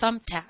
thumbtack.